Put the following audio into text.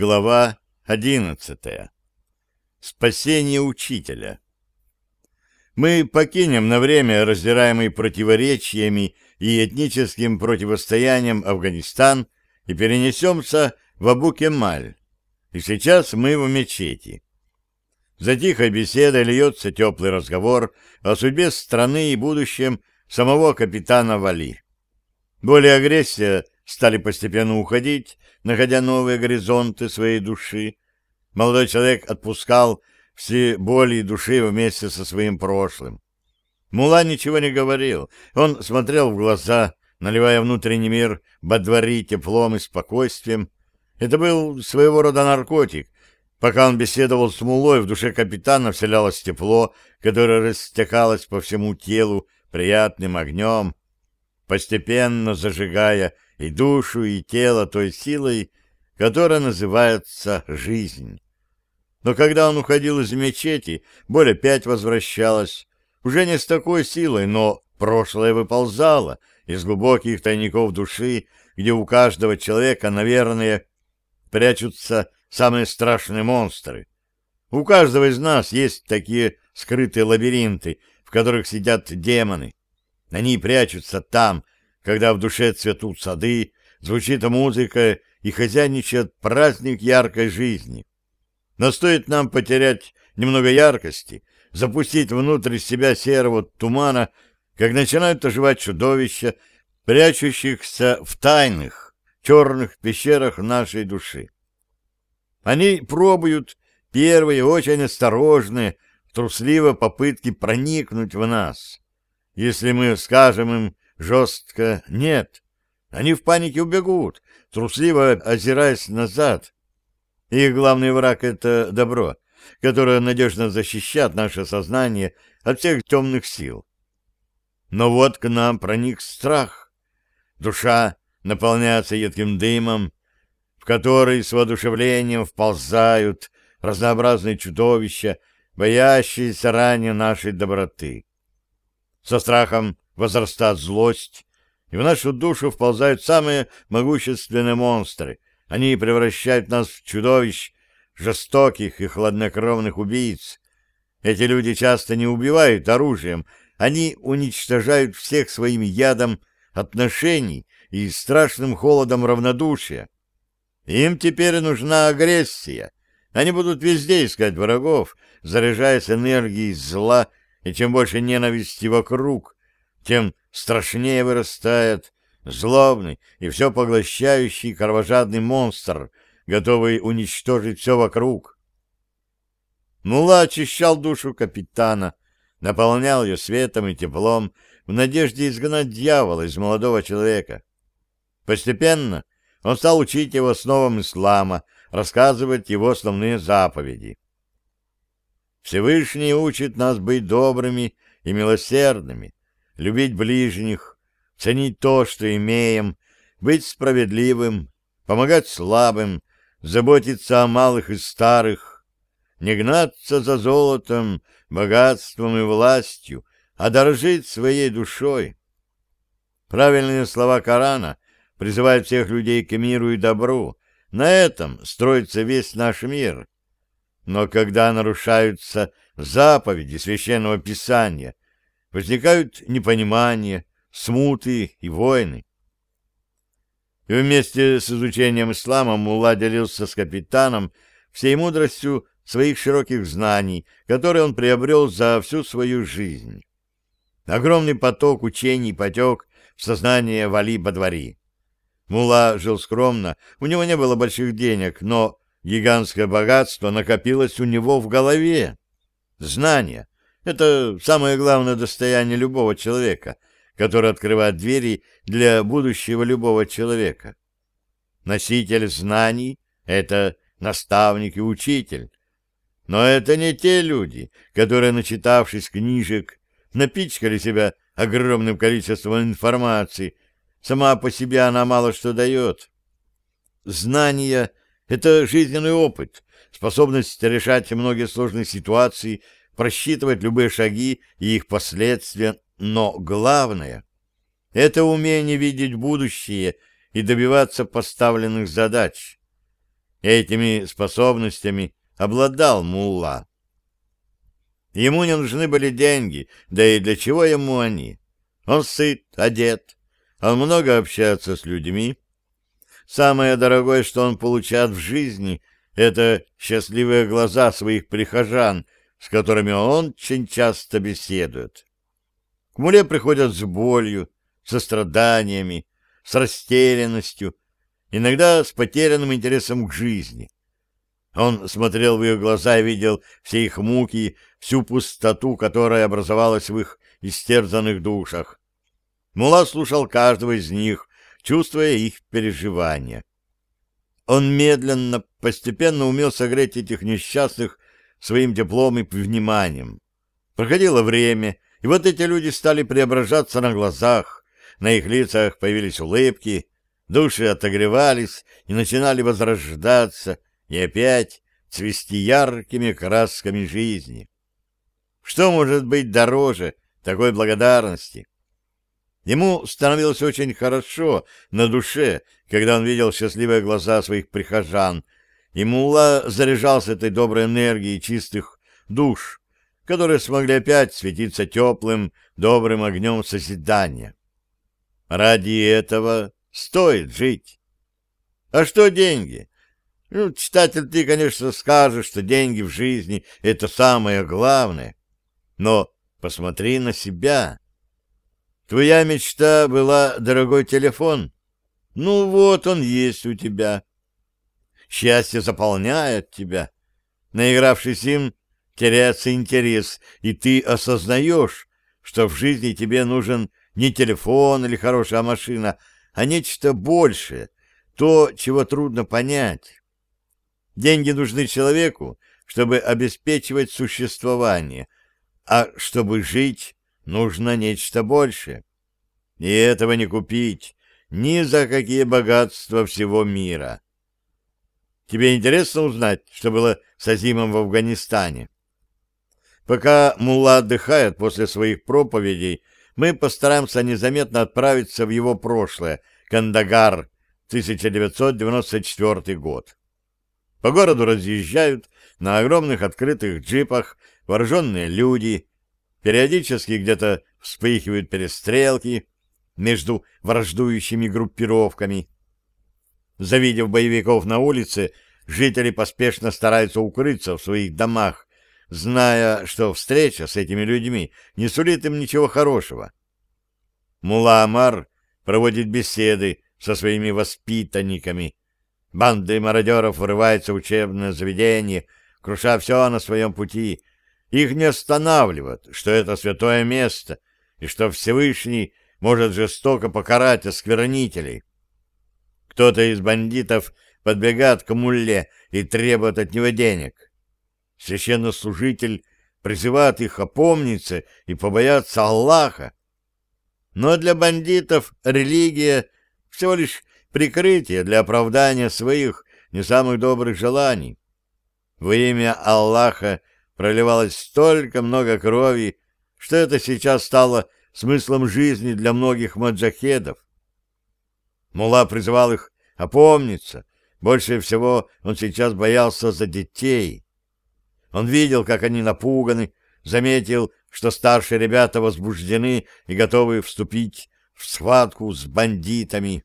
Глава одиннадцатая. Спасение учителя. Мы покинем на время раздираемый противоречиями и этническим противостоянием Афганистан и перенесемся в Абу-Кемаль. И сейчас мы в мечети. За тихой беседой льется теплый разговор о судьбе страны и будущем самого капитана Вали. Более агрессия стали постепенно уходить, находя новые горизонты своей души. Молодой человек отпускал все боли души вместе со своим прошлым. Мула ничего не говорил, он смотрел в глаза, наливая внутренний мир бодвори теплом и спокойствием. Это был своего рода наркотик. Пока он беседовал с Мулой, в душе капитана вселялось тепло, которое растекалось по всему телу приятным огнем, постепенно зажигая и душу, и тело той силой, которая называется жизнь. Но когда он уходил из мечети, боль опять возвращалась, уже не с такой силой, но прошлое выползало из глубоких тайников души, где у каждого человека, наверное, прячутся самые страшные монстры. У каждого из нас есть такие скрытые лабиринты, в которых сидят демоны. Они прячутся там, когда в душе цветут сады, звучит музыка и хозяйничает праздник яркой жизни. Но стоит нам потерять немного яркости, запустить внутрь себя серого тумана, как начинают оживать чудовища, прячущихся в тайных, черных пещерах нашей души. Они пробуют первые, очень осторожные, трусливо попытки проникнуть в нас. Если мы скажем им жестко «нет». Они в панике убегут, трусливо озираясь назад. Их главный враг — это добро, которое надежно защищает наше сознание от всех темных сил. Но вот к нам проник страх. Душа наполняется едким дымом, в который с воодушевлением вползают разнообразные чудовища, боящиеся ранее нашей доброты. Со страхом возрастает злость, и в нашу душу вползают самые могущественные монстры. Они превращают нас в чудовищ, жестоких и хладнокровных убийц. Эти люди часто не убивают оружием, они уничтожают всех своим ядом отношений и страшным холодом равнодушия. Им теперь нужна агрессия. Они будут везде искать врагов, заряжаясь энергией зла, и чем больше ненависти вокруг, тем страшнее вырастает злобный и все поглощающий кровожадный монстр, готовый уничтожить все вокруг. Мула очищал душу капитана, наполнял ее светом и теплом в надежде изгнать дьявола из молодого человека. Постепенно он стал учить его основам ислама, рассказывать его основные заповеди. Всевышний учит нас быть добрыми и милосердными, любить ближних, ценить то, что имеем, быть справедливым, помогать слабым, заботиться о малых и старых, не гнаться за золотом, богатством и властью, а дорожить своей душой. Правильные слова Корана призывают всех людей к миру и добру. На этом строится весь наш мир. Но когда нарушаются заповеди Священного Писания, возникают непонимания, смуты и войны. И вместе с изучением ислама Мулла делился с капитаном всей мудростью своих широких знаний, которые он приобрел за всю свою жизнь. Огромный поток учений потек в сознание Вали Бадвари. Мула жил скромно, у него не было больших денег, но гигантское богатство накопилось у него в голове. Знания, это самое главное достояние любого человека, который открывает двери для будущего любого человека. Носитель знаний — это наставник и учитель. Но это не те люди, которые, начитавшись книжек, напичкали себя огромным количеством информации. Сама по себе она мало что дает. Знания — это жизненный опыт, способность решать многие сложные ситуации — просчитывать любые шаги и их последствия, но главное — это умение видеть будущее и добиваться поставленных задач. Этими способностями обладал мулла. Ему не нужны были деньги, да и для чего ему они? Он сыт, одет, он много общается с людьми. Самое дорогое, что он получает в жизни, это счастливые глаза своих прихожан, с которыми он очень часто беседует. К муле приходят с болью, со страданиями, с растерянностью, иногда с потерянным интересом к жизни. Он смотрел в их глаза и видел все их муки, всю пустоту, которая образовалась в их истерзанных душах. Мула слушал каждого из них, чувствуя их переживания. Он медленно, постепенно умел согреть этих несчастных своим теплом и вниманием. Проходило время, и вот эти люди стали преображаться на глазах, на их лицах появились улыбки, души отогревались и начинали возрождаться, и опять цвести яркими красками жизни. Что может быть дороже такой благодарности? Ему становилось очень хорошо на душе, когда он видел счастливые глаза своих прихожан, и Мулла заряжался этой доброй энергией чистых душ, которые смогли опять светиться теплым, добрым огнем созидания. Ради этого стоит жить. А что деньги? Ну, читатель, ты, конечно, скажешь, что деньги в жизни — это самое главное. Но посмотри на себя. Твоя мечта была дорогой телефон. Ну вот он есть у тебя. Счастье заполняет тебя. Наигравшись им, теряется интерес, и ты осознаешь, что в жизни тебе нужен не телефон или хорошая машина, а нечто большее, то, чего трудно понять. Деньги нужны человеку, чтобы обеспечивать существование, а чтобы жить, нужно нечто большее. И этого не купить ни за какие богатства всего мира. Тебе интересно узнать, что было с Азимом в Афганистане? Пока Мулла отдыхает после своих проповедей, мы постараемся незаметно отправиться в его прошлое, Кандагар, 1994 год. По городу разъезжают на огромных открытых джипах вооруженные люди, периодически где-то вспыхивают перестрелки между враждующими группировками. Завидев боевиков на улице, жители поспешно стараются укрыться в своих домах, зная, что встреча с этими людьми не сулит им ничего хорошего. Мула Амар проводит беседы со своими воспитанниками, Банды мародеров врываются в учебное заведение, круша все на своем пути. Их не останавливают, что это святое место, и что Всевышний может жестоко покарать осквернителей. Кто-то из бандитов подбегает к мулле и требует от него денег. Священнослужитель призывает их опомниться и побояться Аллаха. Но для бандитов религия всего лишь прикрытие для оправдания своих не самых добрых желаний. Во имя Аллаха проливалось столько много крови, что это сейчас стало смыслом жизни для многих маджахедов. Мула призывал их опомниться. Больше всего он сейчас боялся за детей. Он видел, как они напуганы, заметил, что старшие ребята возбуждены и готовы вступить в схватку с бандитами.